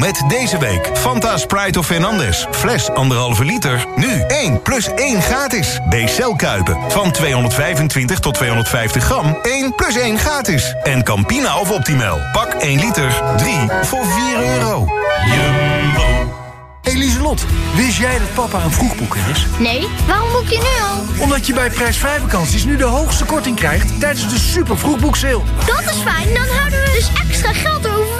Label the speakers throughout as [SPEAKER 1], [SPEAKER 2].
[SPEAKER 1] Met deze week Fanta Sprite of Fernandez. Fles anderhalve liter. Nu 1 plus 1 gratis. BCL Kuipen. Van 225 tot 250 gram. 1 plus 1 gratis. En Campina of Optimal. Pak 1 liter. 3 voor 4 euro. Jumbo. Eliselot,
[SPEAKER 2] hey wist jij dat papa een vroegboeker is?
[SPEAKER 3] Nee, waarom boek je nu al?
[SPEAKER 2] Omdat je bij prijsvrij vakanties nu de hoogste korting krijgt tijdens de super vroegboekseil.
[SPEAKER 3] Dat is fijn, dan houden we dus extra geld over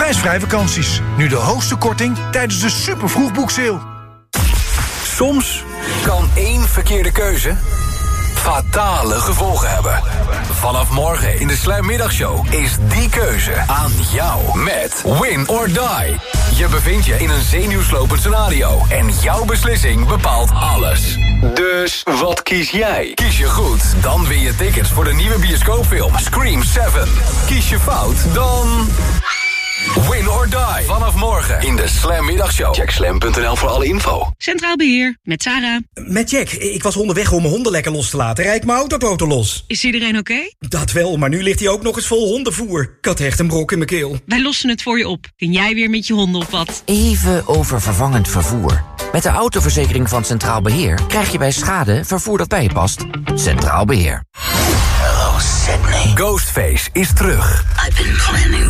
[SPEAKER 2] Prijsvrij vakanties, nu de hoogste korting tijdens de super vroegboekseil.
[SPEAKER 4] Soms kan één verkeerde keuze fatale gevolgen hebben. Vanaf morgen in de Sluimmiddagshow is die keuze aan jou met Win or Die. Je bevindt je in een zenuwslopend scenario en jouw beslissing bepaalt alles. Dus wat kies jij? Kies je goed, dan win je tickets voor de nieuwe bioscoopfilm Scream 7. Kies je fout, dan... Win or die. Vanaf morgen in de Slam Middagshow. Check slam.nl voor alle info.
[SPEAKER 5] Centraal Beheer, met Sarah.
[SPEAKER 6] Met Jack. Ik was onderweg om mijn honden lekker los te laten. Rijd mijn autoboten los.
[SPEAKER 5] Is iedereen oké?
[SPEAKER 6] Dat wel, maar nu ligt hij ook nog eens vol hondenvoer. Ik had echt een brok in mijn keel.
[SPEAKER 5] Wij lossen het voor je op. Kun jij weer met je honden op pad?
[SPEAKER 7] Even over vervangend vervoer. Met de autoverzekering van Centraal Beheer krijg je bij schade vervoer dat bij je past. Centraal Beheer.
[SPEAKER 4] Hello Sydney. Ghostface is terug.
[SPEAKER 8] I've been planning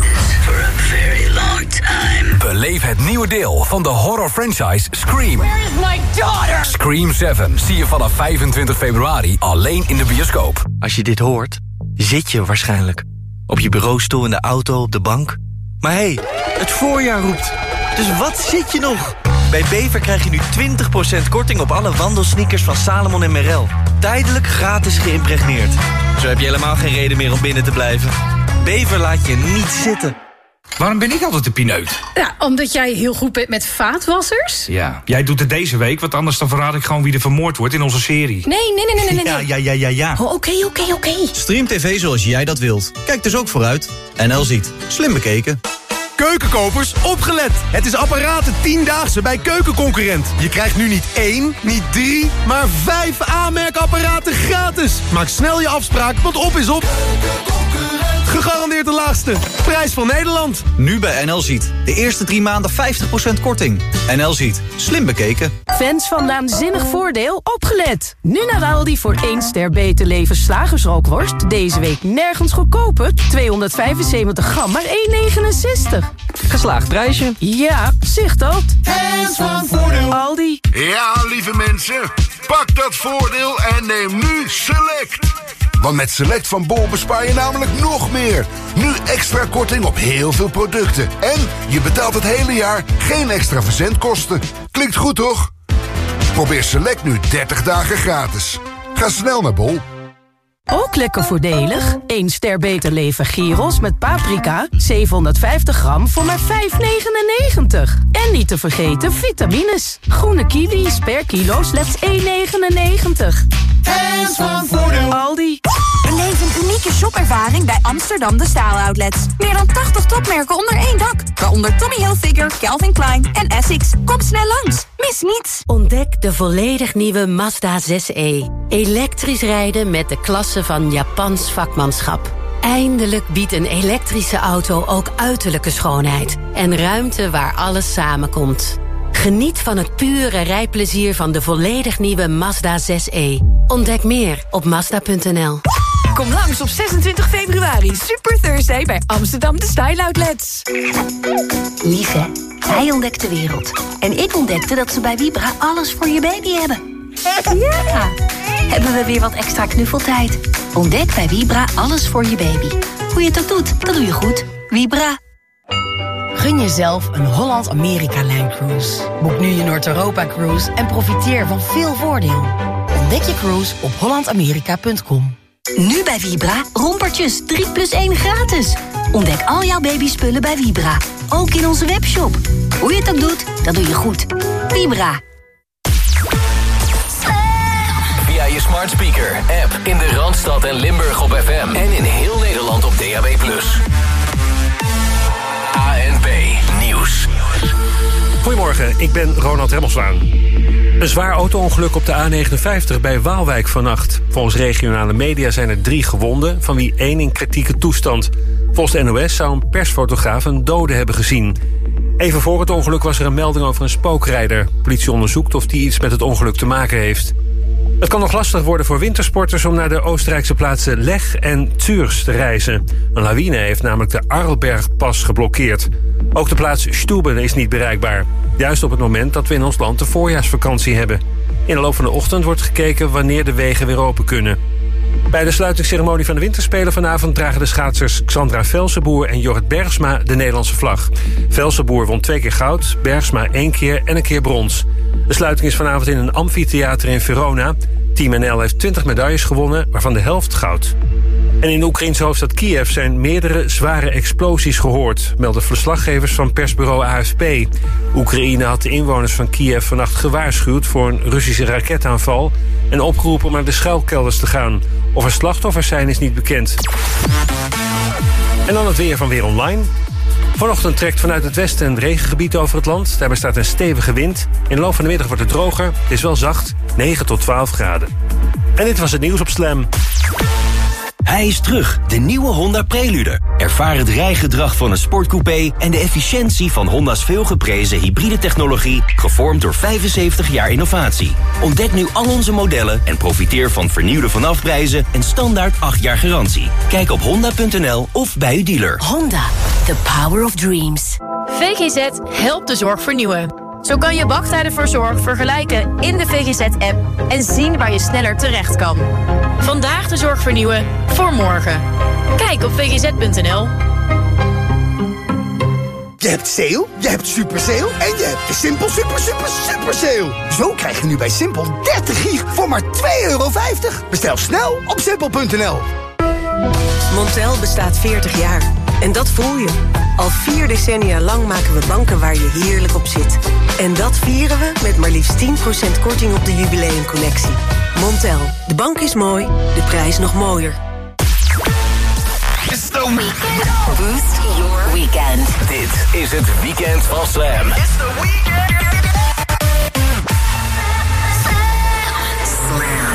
[SPEAKER 4] Beleef het nieuwe deel van de horror franchise Scream.
[SPEAKER 8] Where is my daughter?
[SPEAKER 4] Scream 7 zie je vanaf 25 februari alleen in de bioscoop.
[SPEAKER 9] Als je dit hoort, zit je waarschijnlijk. Op je bureaustoel, in de auto, op de bank. Maar hé, hey, het voorjaar roept. Dus wat zit je nog? Bij Bever krijg je nu 20% korting op alle wandelsneakers van Salomon en Merrell. Tijdelijk gratis geïmpregneerd. Zo heb je helemaal geen reden meer om binnen te blijven. Bever laat je niet zitten.
[SPEAKER 10] Waarom ben ik altijd de pineut?
[SPEAKER 11] Ja, omdat jij heel goed bent met vaatwassers.
[SPEAKER 10] Ja, jij doet het deze week, want anders dan verraad ik gewoon wie er vermoord wordt in onze serie.
[SPEAKER 11] Nee, nee, nee, nee, nee. nee.
[SPEAKER 9] Ja, ja, ja, ja, ja.
[SPEAKER 11] Oh, Oké, oké, oké.
[SPEAKER 9] Stream TV zoals jij dat wilt. Kijk dus ook vooruit. NL ziet. Slim bekeken.
[SPEAKER 12] Keukenkopers, opgelet! Het is apparaten 10-daagse bij Keukenconcurrent. Je krijgt nu niet één, niet drie, maar vijf aanmerkapparaten gratis. Maak snel je afspraak, want op is op. Gegarandeerd de laagste. Prijs van Nederland.
[SPEAKER 9] Nu bij NL Ziet. De eerste drie maanden 50% korting. NL Ziet. Slim bekeken.
[SPEAKER 13] Fans van Naanzinnig Voordeel, opgelet! Nu naar Aldi voor 1 ster beter leven slagersrookworst. Deze week nergens goedkoper. 275 gram, maar 1,69.
[SPEAKER 9] Geslaagd prijsje.
[SPEAKER 13] Ja, zicht dat.
[SPEAKER 12] Fans van Voordeel.
[SPEAKER 13] Aldi.
[SPEAKER 14] Ja, lieve mensen. Pak dat voordeel en neem nu Select. Want met Select van Bol bespaar je namelijk nog meer. Nu extra korting op heel veel producten. En je betaalt het hele jaar geen extra verzendkosten. Klinkt goed, toch? Probeer Select nu 30 dagen gratis. Ga snel naar Bol.
[SPEAKER 13] Ook lekker voordelig. 1 ster beter leven gyros met paprika. 750 gram voor maar 5,99. En niet te vergeten vitamines. Groene kiwis per kilo slechts 1,99.
[SPEAKER 12] Fans van Voordeel.
[SPEAKER 13] Aldi.
[SPEAKER 15] Beleef een unieke shopervaring bij Amsterdam De Staal Outlets. Meer dan 80 topmerken onder één dak. Waaronder Tommy Hilfiger, Calvin Klein en Essex. Kom snel langs. Mis niets.
[SPEAKER 16] Ontdek de volledig nieuwe Mazda 6e. Elektrisch rijden met de klasse van Japans vakmanschap. Eindelijk biedt een elektrische auto ook uiterlijke schoonheid. En ruimte waar alles samenkomt. Geniet van het pure rijplezier van de volledig nieuwe Mazda 6e. Ontdek meer op Mazda.nl.
[SPEAKER 15] Kom langs op 26 februari. Super Thursday bij Amsterdam De Style Outlets.
[SPEAKER 17] Lieve, hij ontdekt de wereld. En ik ontdekte dat ze bij Vibra alles voor je baby hebben. Ja! Hebben we weer wat extra knuffeltijd. Ontdek bij Vibra alles voor je baby. Hoe je het ook doet, dat doe je goed. Vibra.
[SPEAKER 18] Gun jezelf een Holland-Amerika-lijncruise. Boek nu je Noord-Europa-cruise en profiteer van veel voordeel. Ontdek je cruise op hollandamerika.com.
[SPEAKER 17] Nu bij Vibra, rompertjes 3 plus 1 gratis. Ontdek al jouw babyspullen bij Vibra. Ook in onze webshop. Hoe je het ook doet, dat doe je goed. Vibra.
[SPEAKER 4] Via je smart speaker, app in de Randstad en Limburg op FM. En in heel Nederland op DAB+.
[SPEAKER 19] Goedemorgen, ik ben Ronald Remmelswaan. Een zwaar auto-ongeluk op de A59 bij Waalwijk vannacht. Volgens regionale media zijn er drie gewonden, van wie één in kritieke toestand. Volgens de NOS zou een persfotograaf een dode hebben gezien. Even voor het ongeluk was er een melding over een spookrijder. Politie onderzoekt of die iets met het ongeluk te maken heeft. Het kan nog lastig worden voor wintersporters om naar de Oostenrijkse plaatsen Leg en Zürs te reizen. Een lawine heeft namelijk de Arlbergpas geblokkeerd. Ook de plaats Stuben is niet bereikbaar. Juist op het moment dat we in ons land de voorjaarsvakantie hebben. In de loop van de ochtend wordt gekeken wanneer de wegen weer open kunnen. Bij de sluitingsceremonie van de Winterspelen vanavond dragen de schaatsers Xandra Velsenboer en Jorrit Bergsma de Nederlandse vlag. Velsenboer won twee keer goud, Bergsma één keer en een keer brons. De sluiting is vanavond in een amfitheater in Verona. Team NL heeft 20 medailles gewonnen, waarvan de helft goud. En in de Oekraïnse hoofdstad Kiev zijn meerdere zware explosies gehoord, melden verslaggevers van persbureau AFP. Oekraïne had de inwoners van Kiev vannacht gewaarschuwd voor een Russische raketaanval en opgeroepen om naar de schuilkelders te gaan. Of er slachtoffers zijn is niet bekend. En dan het weer van Weer Online. Vanochtend trekt vanuit het westen een regengebied over het land. Daarbij staat een stevige wind. In de loop van de middag wordt het droger. Het is wel zacht, 9 tot 12 graden. En dit was het nieuws op Slam.
[SPEAKER 20] Hij is terug, de nieuwe Honda Prelude. Ervaar het rijgedrag van een sportcoupé en de efficiëntie van Honda's veelgeprezen hybride technologie, gevormd door 75 jaar innovatie. Ontdek nu al onze modellen en profiteer van vernieuwde vanafprijzen en standaard 8 jaar garantie. Kijk op honda.nl of bij uw dealer.
[SPEAKER 17] Honda, the power of dreams.
[SPEAKER 21] VGZ helpt de zorg vernieuwen. Zo kan je wachttijden voor zorg vergelijken in de VGZ-app en zien waar je sneller terecht kan. Vandaag de zorg vernieuwen voor morgen. Kijk op vgz.nl.
[SPEAKER 22] Je hebt sale, je hebt super sale en je hebt de Simpel super super super sale. Zo krijg je nu bij Simpel 30 gig voor maar 2,50 euro. Bestel snel op simpel.nl.
[SPEAKER 23] Montel bestaat 40 jaar. En dat voel je. Al vier decennia lang maken we banken waar je heerlijk op zit. En dat vieren we met maar liefst 10% korting op de jubileumcollectie. Montel, de bank is mooi, de prijs nog mooier.
[SPEAKER 4] It's the weekend. Boost your weekend. Dit is het weekend van Slam. It's the weekend. Slam.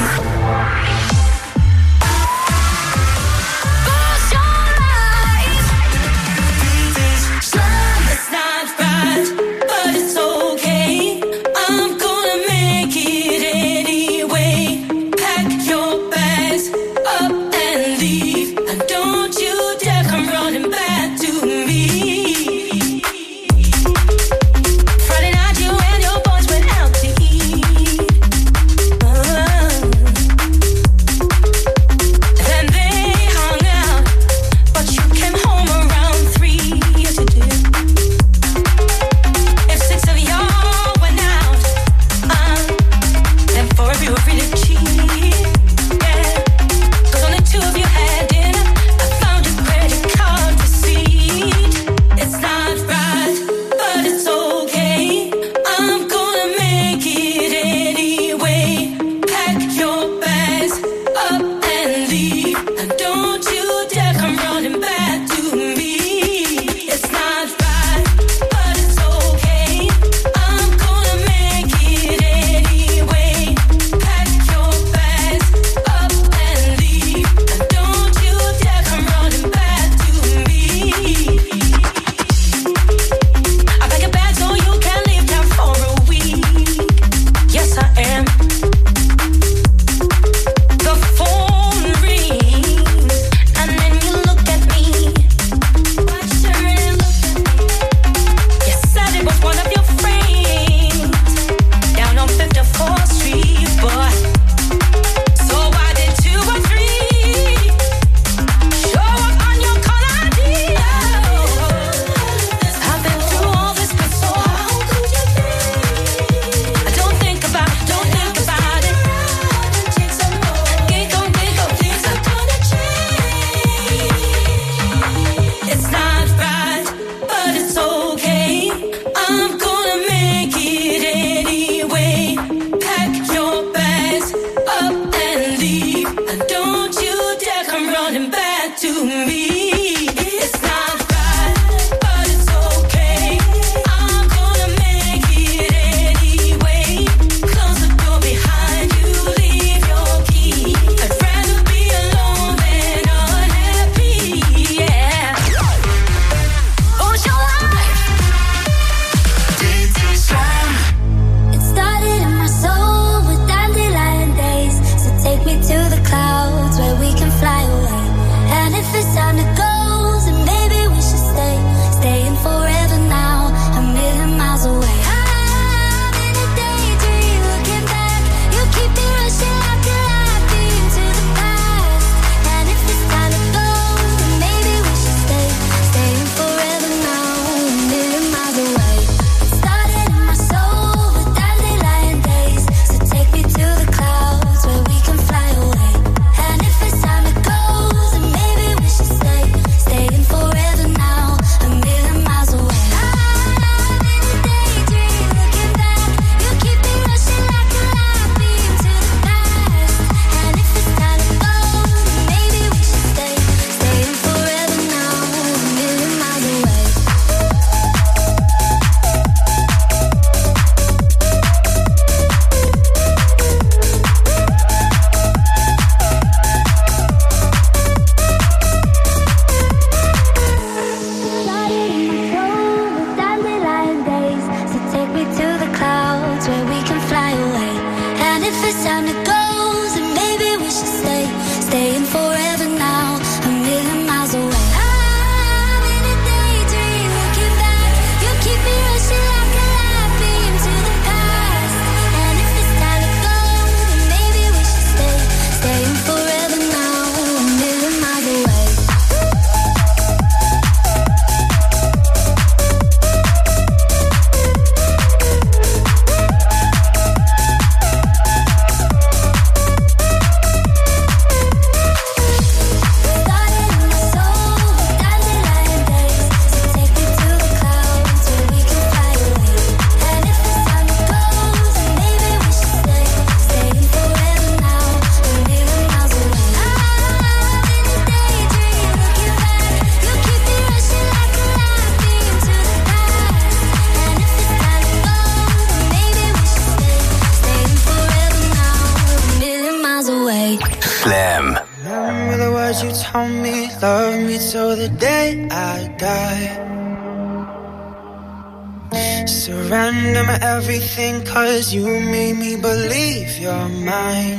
[SPEAKER 24] everything cause you made me believe you're mine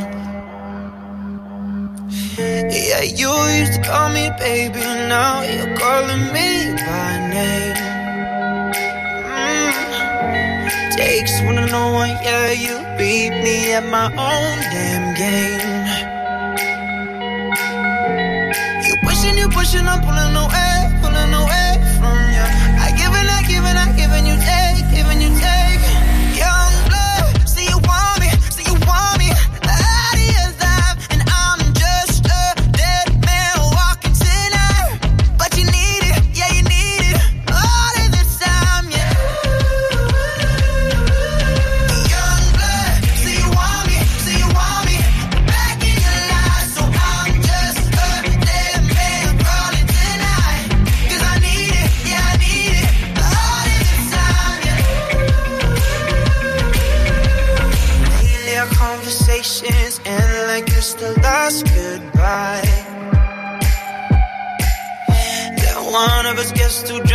[SPEAKER 24] Yeah, you used to call me baby, now you're calling me by name mm. Takes one to know one, yeah, you beat me at my own damn game You pushing, you pushing, I'm pulling no end.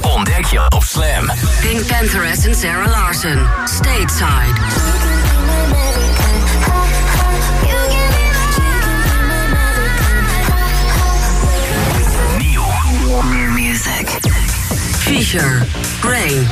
[SPEAKER 4] ontdek je op Slam.
[SPEAKER 17] Pink Pantheress en Sarah Larson. Stateside.
[SPEAKER 25] Feature
[SPEAKER 4] Gray.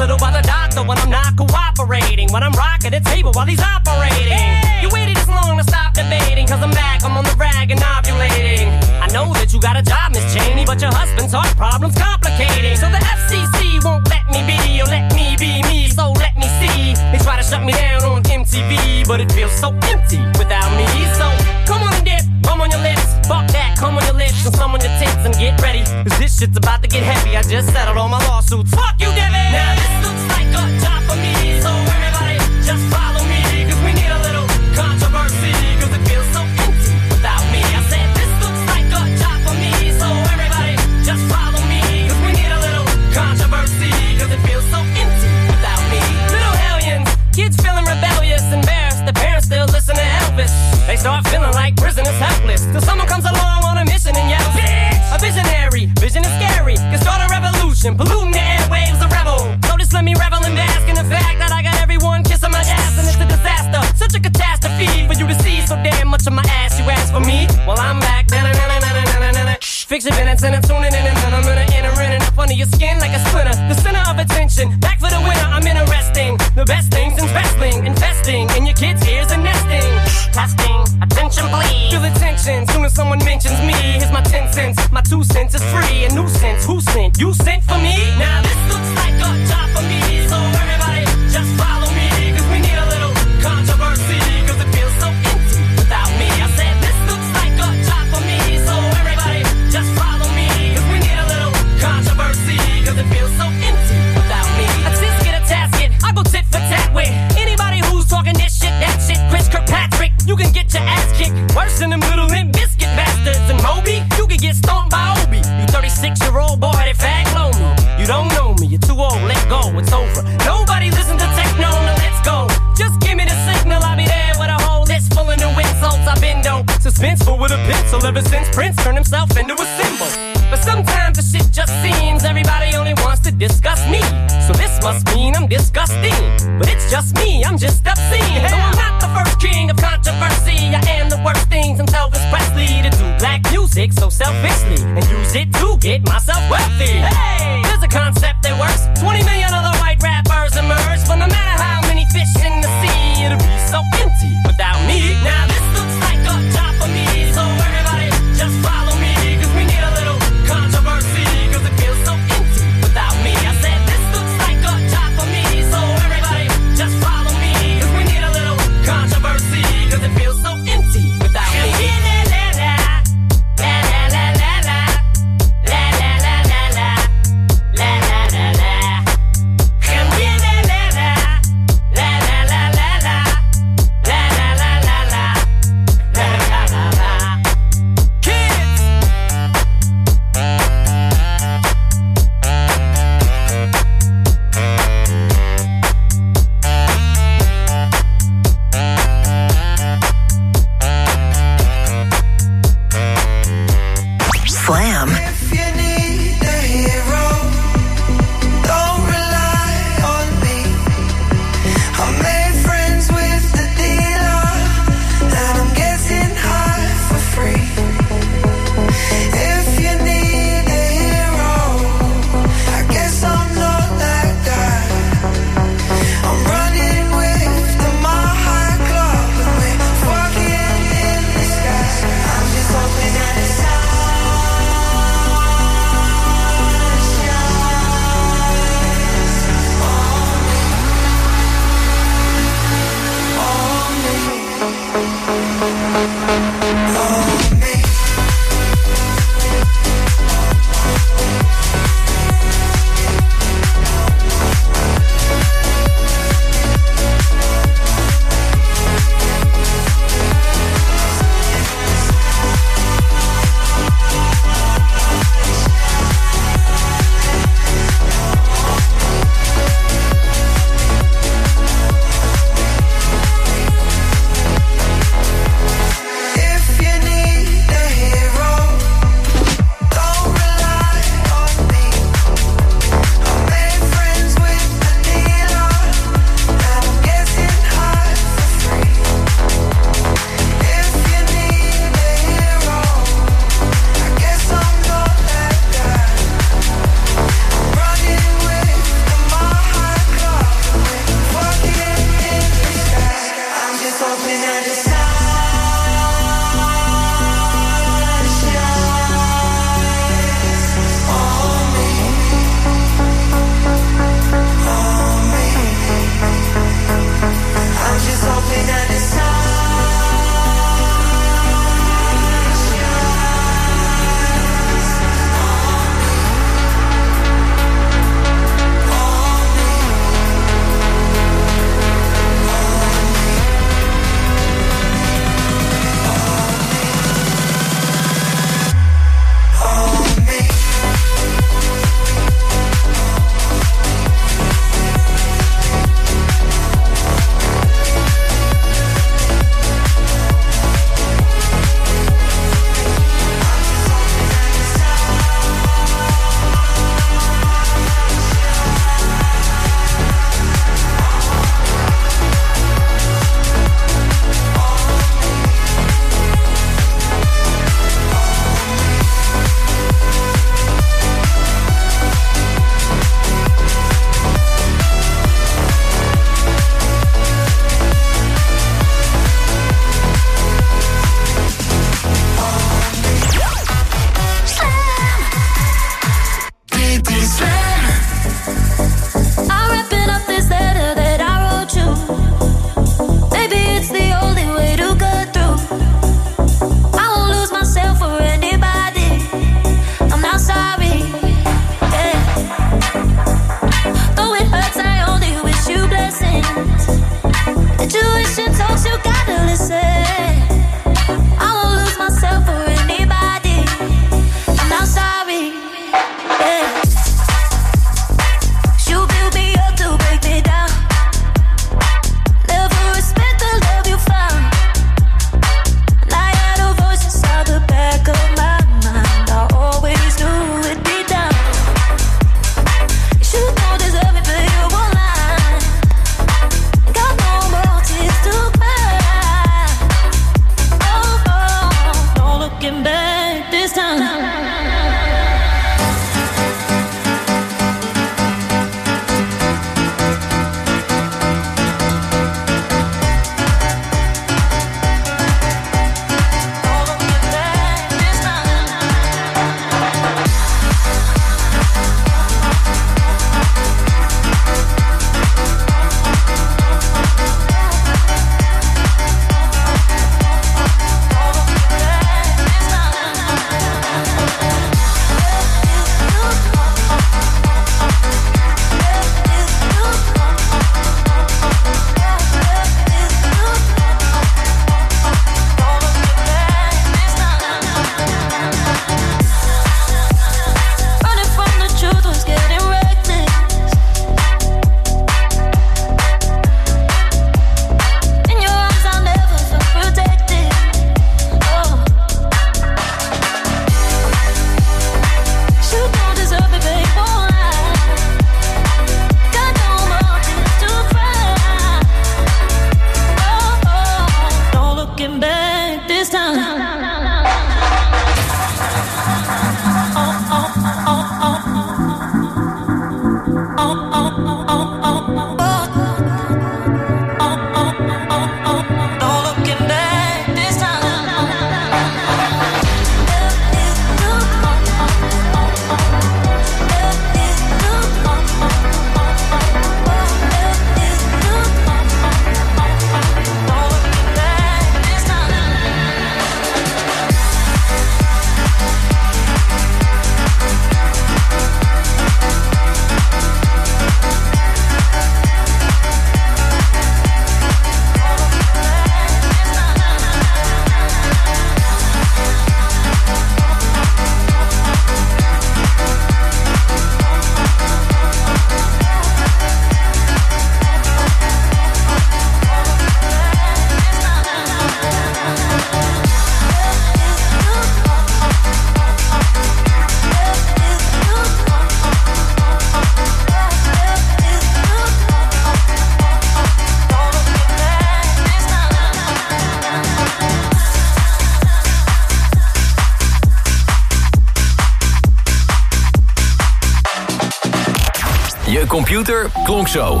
[SPEAKER 4] Computer klonk zo.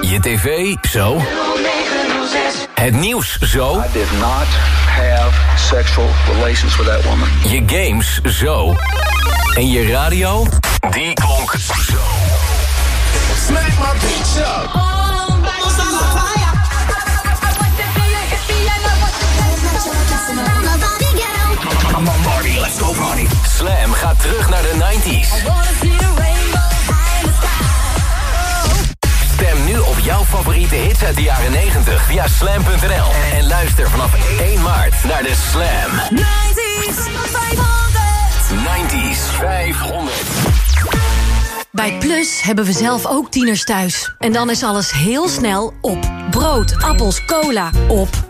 [SPEAKER 4] Je tv zo. Het nieuws zo. I did not have sexual relations with that woman. Je games zo. En je radio, die klonk zo.
[SPEAKER 24] Smack my bitch up.
[SPEAKER 4] Come on, Marty, let's go party. Slam gaat terug naar de 90s. Jouw favoriete hits uit de jaren 90 via slam.nl. En luister vanaf 1 maart naar de Slam 90s 500.
[SPEAKER 16] Bij Plus hebben we zelf ook tieners thuis. En dan is alles heel snel op. Brood, appels, cola, op.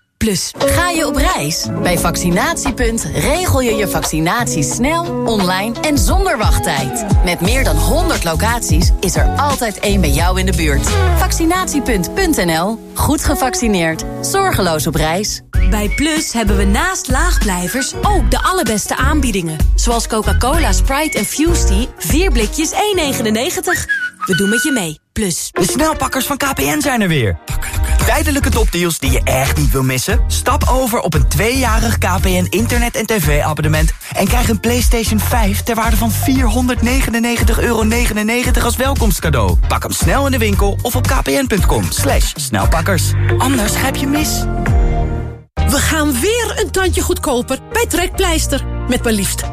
[SPEAKER 16] Plus, ga je op reis? Bij Vaccinatiepunt regel je je vaccinatie snel, online en zonder wachttijd. Met meer dan 100 locaties is er altijd één bij jou in de buurt. Vaccinatiepunt.nl. Goed gevaccineerd. Zorgeloos op reis.
[SPEAKER 13] Bij Plus hebben we naast laagblijvers ook de allerbeste aanbiedingen. Zoals Coca-Cola, Sprite en Fusty. 4 blikjes 1,99. We doen met je mee. Plus.
[SPEAKER 26] De snelpakkers van KPN zijn er weer. Tijdelijke topdeals die je echt niet wil missen? Stap over op een tweejarig KPN internet- en tv-abonnement... en krijg een PlayStation 5 ter waarde van 499,99 euro als welkomstcadeau. Pak hem snel in de winkel of op kpn.com. Slash snelpakkers. Anders grijp je mis.
[SPEAKER 27] We gaan weer een tandje goedkoper bij Trekpleister. Met maar liefst 50%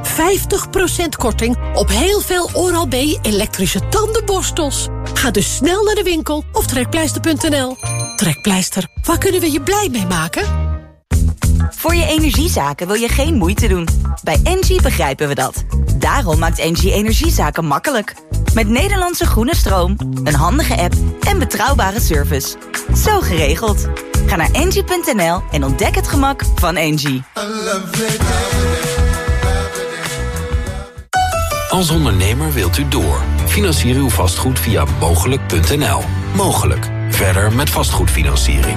[SPEAKER 27] korting op heel veel Oral-B elektrische tandenborstels. Ga dus snel naar de winkel of trekpleister.nl. Trekpleister, waar kunnen we je blij mee maken?
[SPEAKER 15] Voor je energiezaken wil je geen moeite doen. Bij Engie begrijpen we dat. Daarom maakt Engie energiezaken makkelijk. Met Nederlandse groene stroom, een handige app en betrouwbare service. Zo geregeld. Ga naar engie.nl en ontdek het gemak van Engie.
[SPEAKER 28] Als ondernemer wilt u door. Financier uw vastgoed via mogelijk.nl. Mogelijk. Verder met vastgoedfinanciering.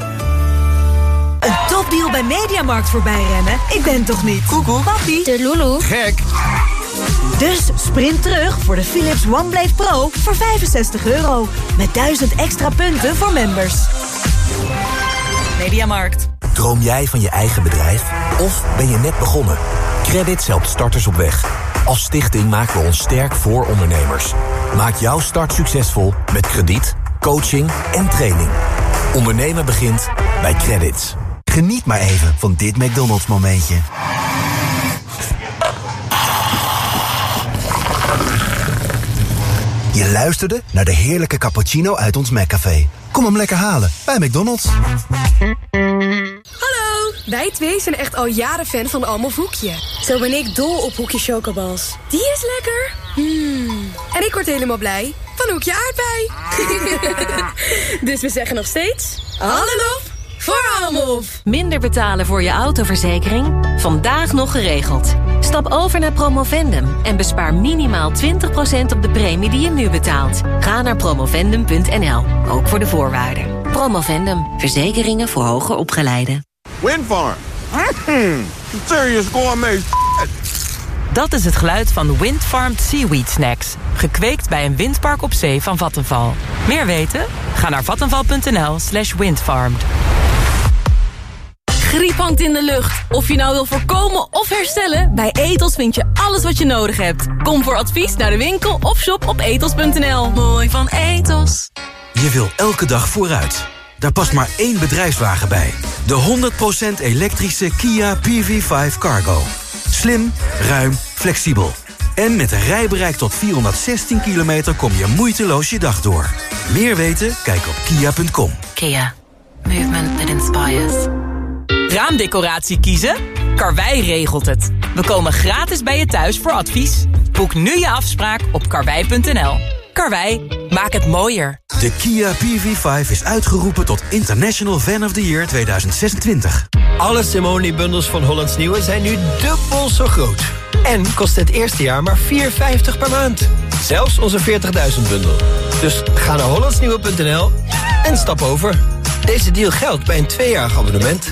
[SPEAKER 13] Een topdeal bij Mediamarkt voorbij rennen? Ik ben toch niet? Koekoek. Papi. De Lulu.
[SPEAKER 29] Gek.
[SPEAKER 13] Dus sprint terug voor de Philips OneBlade Pro voor 65 euro. Met 1000 extra punten voor members.
[SPEAKER 9] Mediamarkt. Droom jij van je eigen bedrijf? Of ben je net begonnen? Credits helpt starters op weg. Als stichting maken we ons sterk voor ondernemers. Maak jouw start succesvol met krediet, coaching en training. Ondernemen begint bij Credits.
[SPEAKER 30] Geniet maar even van dit McDonald's momentje. Je luisterde naar de heerlijke cappuccino uit ons McCafé. Kom hem lekker halen bij McDonald's.
[SPEAKER 31] Hallo, wij twee zijn echt al jaren fan van Almof Hoekje. Zo ben ik dol op Hoekje Chocobals. Die is lekker. Hmm. En ik word helemaal blij van Hoekje Aardbei. dus we zeggen nog steeds... Hallo voor.
[SPEAKER 32] Minder betalen voor je autoverzekering? Vandaag nog geregeld. Stap over naar Promovendum en bespaar minimaal 20% op de premie die je nu betaalt. Ga naar promovendum.nl, ook voor de voorwaarden. Promovendum, verzekeringen voor hoger opgeleiden.
[SPEAKER 33] Windfarm. Mm, serious gourmet
[SPEAKER 34] Dat is het geluid van Windfarmed Seaweed Snacks. Gekweekt bij een windpark op zee van Vattenval. Meer weten? Ga naar vattenval.nl slash windfarmed.
[SPEAKER 35] Griep hangt in de lucht. Of je nou wil voorkomen of herstellen, bij Etos vind je alles wat je nodig hebt. Kom voor advies naar de winkel of shop op etos.nl. Mooi van Etos.
[SPEAKER 9] Je wil elke dag vooruit. Daar past maar één bedrijfswagen bij. De 100% elektrische Kia PV5 Cargo. Slim, ruim, flexibel. En met een rijbereik tot 416 kilometer kom je moeiteloos je dag door. Meer weten? Kijk op kia.com.
[SPEAKER 32] Kia. Movement that inspires.
[SPEAKER 36] Raamdecoratie kiezen? Karwei regelt het. We komen gratis bij je thuis voor advies. Boek nu je afspraak op karwei.nl. Karwei, maak het mooier.
[SPEAKER 9] De Kia PV5 is uitgeroepen tot International Fan of the Year 2026.
[SPEAKER 24] Alle Simone-bundels van Hollands Nieuwe zijn nu dubbel zo groot. En kost het eerste jaar maar 4,50 per maand. Zelfs onze 40.000 bundel. Dus ga naar hollandsnieuwe.nl en stap over. Deze deal geldt bij een tweejarig abonnement.